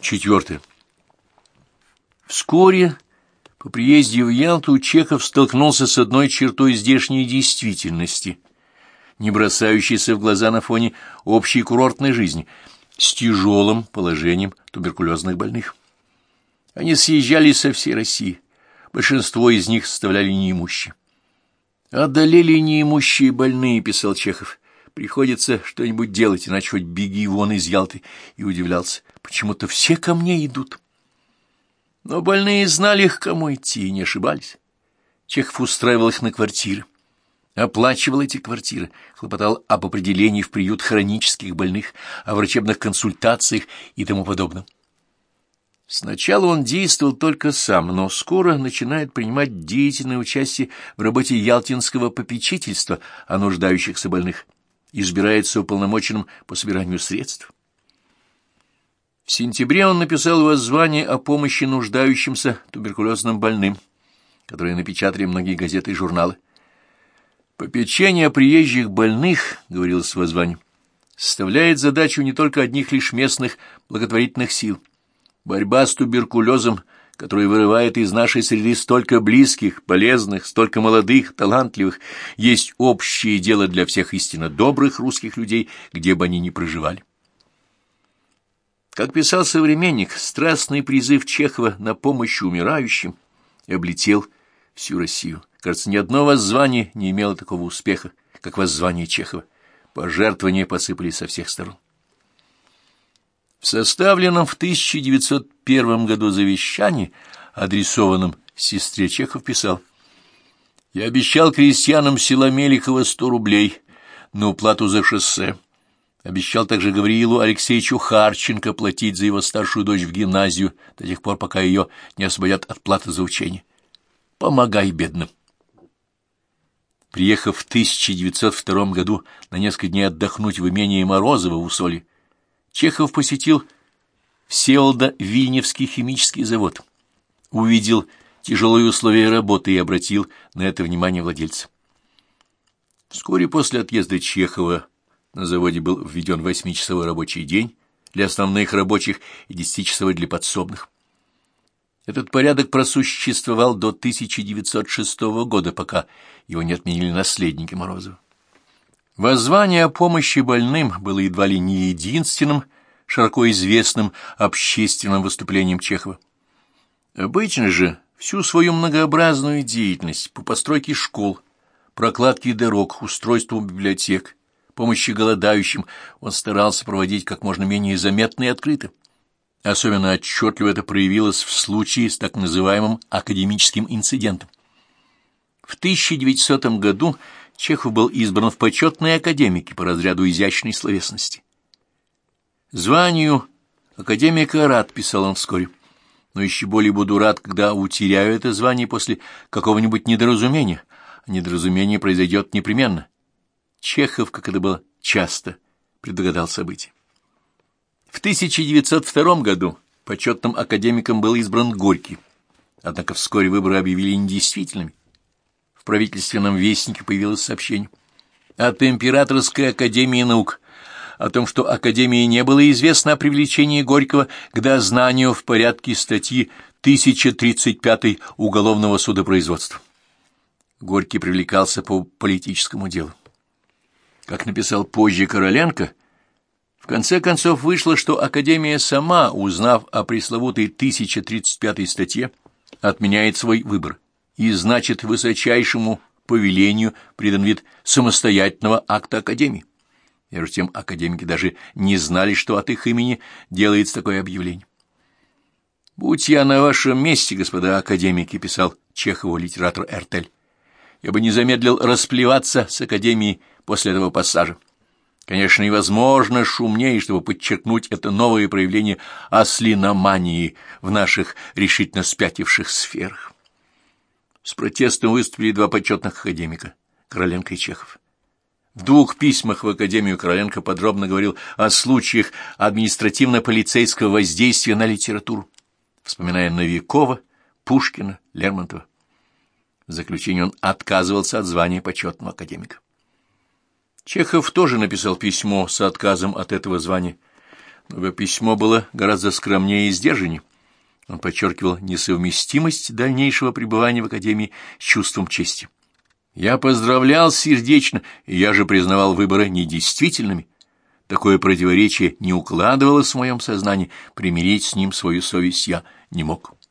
Четвертое. Вскоре по приезде в Ялту Чехов столкнулся с одной чертой здешней действительности, не бросающейся в глаза на фоне общей курортной жизни, с тяжелым положением туберкулезных больных. Они съезжали со всей России, большинство из них составляли неимущие. «Одолели неимущие больные», — писал Чехов. «Приходится что-нибудь делать, иначе хоть беги вон из Ялты». И удивлялся, почему-то все ко мне идут. Но больные знали их, кому идти, и не ошибались. Чехов устраивал их на квартиры, оплачивал эти квартиры, хлопотал об определении в приют хронических больных, о врачебных консультациях и тому подобном. Сначала он действовал только сам, но скоро начинает принимать деятельное участие в работе Ялтинского попечительства о нуждающихся больных, избирается уполномоченным по собиранию средств. В сентябре он написал воззвание о помощи нуждающимся туберкулезным больным, которые напечатали многие газеты и журналы. «Попечение о приезжих больных, — говорилось в воззвании, — составляет задачу не только одних лишь местных благотворительных сил. Борьба с туберкулезом, который вырывает из нашей среды столько близких, полезных, столько молодых, талантливых, есть общее дело для всех истинно добрых русских людей, где бы они ни проживали. Как писал современник, страстный призыв Чехова на помощь умирающим облетел всю Россию. Кажется, ни одно воззвание не имело такого успеха, как воззвание Чехова. Пожертвования посыпались со всех сторон. В составленном в 1901 году завещании, адресованном сестре Чехов, писал «Я обещал крестьянам села Мелихова сто рублей на уплату за шоссе». Обещал также Гавриилу Алексеевичу Харченко платить за его старшую дочь в гимназию до тех пор, пока ее не освободят от платы за учение. Помогай бедным. Приехав в 1902 году на несколько дней отдохнуть в имении Морозова в Усоле, Чехов посетил Всеволода Вильневский химический завод, увидел тяжелые условия работы и обратил на это внимание владельца. Вскоре после отъезда Чехова на заводе был введен восьмичасовой рабочий день для основных рабочих и десятичасовой для подсобных. Этот порядок просуществовал до 1906 года, пока его не отменили наследники Морозова. Воззвание о помощи больным было едва ли не единственным широко известным общественным выступлением Чехова. Обычно же всю свою многообразную деятельность по постройке школ, прокладке дорог, устройству библиотек, помощи голодающим он старался проводить как можно менее заметно и открыто. Особенно отчетливо это проявилось в случае с так называемым академическим инцидентом. В 1900 году Чехов был избран в почетные академики по разряду изящной словесности. Званию академика рад, писал он вскоре, но еще более буду рад, когда утеряю это звание после какого-нибудь недоразумения, а недоразумение произойдет непременно. Чехов, как это было часто, предугадал события. В 1902 году почетным академиком был избран Горький, однако вскоре выборы объявили недействительными. В правительственном вестнике появилось сообщение от Императорской академии наук о том, что Академии не было известно о привлечении Горького к дознанию в порядке статьи 1035 Уголовного судопроизводства. Горький привлекался по политическому делу. Как написал позже Короленко, в конце концов вышло, что Академия сама, узнав о пресловутой 1035 статье, отменяет свой выбор и, значит, высочайшему повелению придан вид самостоятельного акта Академии. Между тем академики даже не знали, что от их имени делается такое объявление. «Будь я на вашем месте, господа академики», — писал Чехову литератор Эртель, — «я бы не замедлил расплеваться с академией после этого пассажа. Конечно, невозможно шумнее, чтобы подчеркнуть это новое проявление ослиномании в наших решительно спятивших сферах. С протестом выступили два почетных академика — Короленко и Чехов. В двух письмах в Академию Короленко подробно говорил о случаях административно-полицейского воздействия на литературу, вспоминая Новикова, Пушкина, Лермонтова. В заключение он отказывался от звания почетного академика. Чехов тоже написал письмо с отказом от этого звания. Его письмо было гораздо скромнее и сдержаннее. Он подчеркивал несовместимость дальнейшего пребывания в Академии с чувством чести. Я поздравлял сердечно, и я же признавал выборы недействительными. Такое противоречие не укладывалось в моем сознании, примирить с ним свою совесть я не мог.